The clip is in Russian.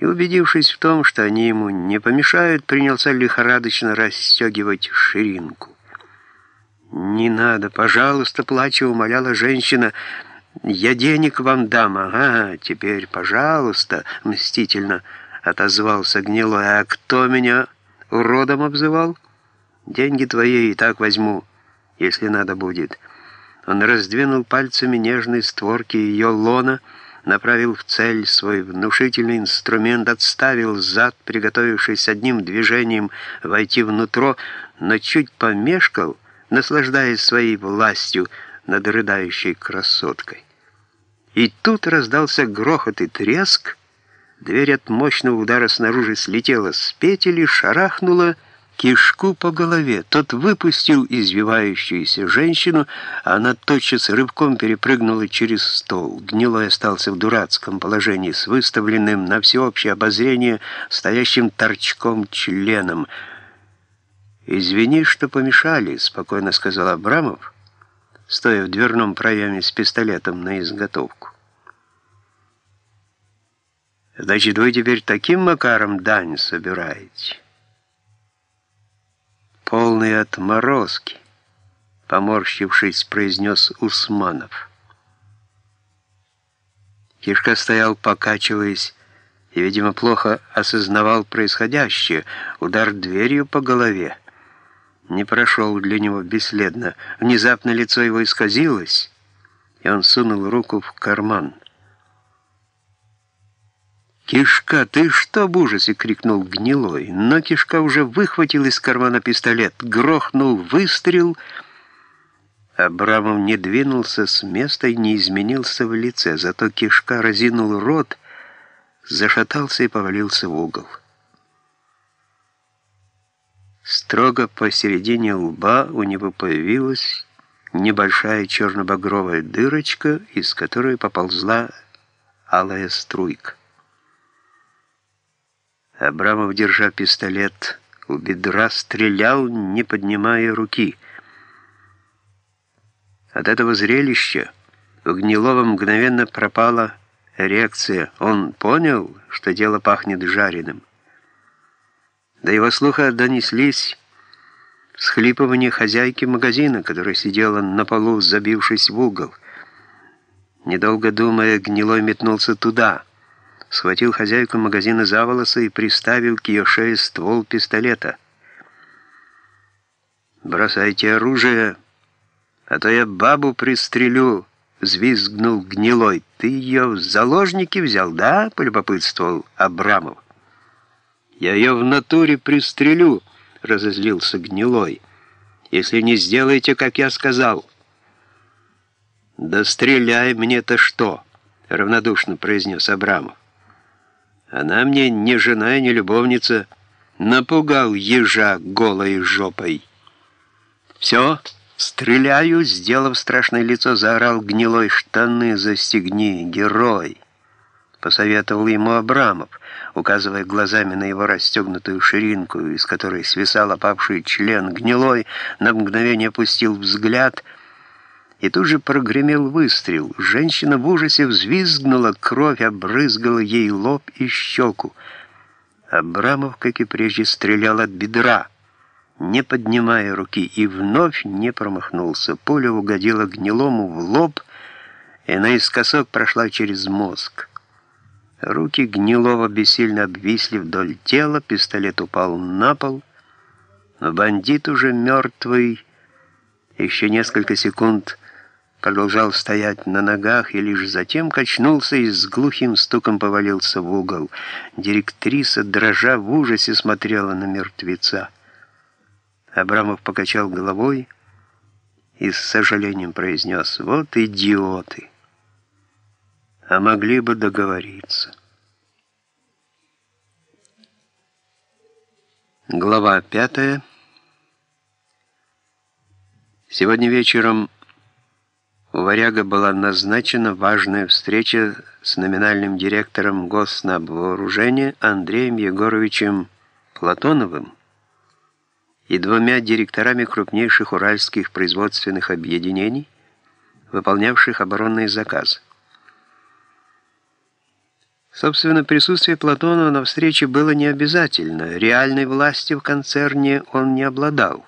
и, убедившись в том, что они ему не помешают, принялся лихорадочно расстегивать ширинку. «Не надо, пожалуйста, плача», — умоляла женщина, — «я денег вам дам, ага, теперь, пожалуйста», — мстительно отозвался гнилой. «А кто меня уродом обзывал? Деньги твои и так возьму, если надо будет». Он раздвинул пальцами нежные створки ее лона, направил в цель свой внушительный инструмент, отставил зад, приготовившись одним движением войти внутрь, но чуть помешкал, наслаждаясь своей властью над рыдающей красоткой. И тут раздался грохот и треск, дверь от мощного удара снаружи слетела с петель и шарахнула, кишку по голове. Тот выпустил извивающуюся женщину, а она тотчас рывком перепрыгнула через стол. Гнилой остался в дурацком положении с выставленным на всеобщее обозрение стоящим торчком членом. «Извини, что помешали», — спокойно сказал Абрамов, стоя в дверном проеме с пистолетом на изготовку. «Значит, вы теперь таким макаром дань собираете?» Полные отморозки», — поморщившись, произнес Усманов. Кишка стоял, покачиваясь, и, видимо, плохо осознавал происходящее. Удар дверью по голове не прошел для него бесследно. Внезапно лицо его исказилось, и он сунул руку в карман — «Кишка, ты что?» — в ужасе крикнул гнилой. Но Кишка уже выхватил из кармана пистолет, грохнул выстрел. Абрамов не двинулся с места и не изменился в лице, зато Кишка разинул рот, зашатался и повалился в угол. Строго посередине лба у него появилась небольшая черно-багровая дырочка, из которой поползла алая струйка. Абрамов, держа пистолет у бедра, стрелял, не поднимая руки. От этого зрелища у Гнилова мгновенно пропала реакция. Он понял, что дело пахнет жареным. До его слуха донеслись схлипывания хозяйки магазина, которая сидела на полу, забившись в угол. Недолго думая, Гнилой метнулся туда — схватил хозяйку магазина за волосы и приставил к ее шее ствол пистолета. «Бросайте оружие, а то я бабу пристрелю», — взвизгнул гнилой. «Ты ее в заложники взял, да?» — полюбопытствовал Абрамов. «Я ее в натуре пристрелю», — разозлился гнилой, «если не сделаете, как я сказал». «Да стреляй мне-то что?» — равнодушно произнес Абрамов. Она мне не жена и не любовница. Напугал ежа голой жопой. Все, стреляю, сделав страшное лицо, заорал гнилой штаны застегни, герой. Посоветовал ему Абрамов, указывая глазами на его расстегнутую ширинку, из которой свисал опавший член гнилой, на мгновение опустил взгляд — и тут же прогремел выстрел. Женщина в ужасе взвизгнула, кровь обрызгала ей лоб и щеку. Абрамов, как и прежде, стрелял от бедра, не поднимая руки, и вновь не промахнулся. Пуля угодила гнилому в лоб, и наискосок прошла через мозг. Руки гнилого бессильно обвисли вдоль тела, пистолет упал на пол, но бандит уже мертвый, еще несколько секунд продолжал стоять на ногах и лишь затем качнулся и с глухим стуком повалился в угол. Директриса, дрожа в ужасе, смотрела на мертвеца. Абрамов покачал головой и с сожалением произнес «Вот идиоты! А могли бы договориться». Глава пятая. Сегодня вечером у Варяга была назначена важная встреча с номинальным директором Госнабвооружения Андреем Егоровичем Платоновым и двумя директорами крупнейших уральских производственных объединений, выполнявших оборонные заказы. Собственно, присутствие Платона на встрече было не обязательно. Реальной властью в концерне он не обладал.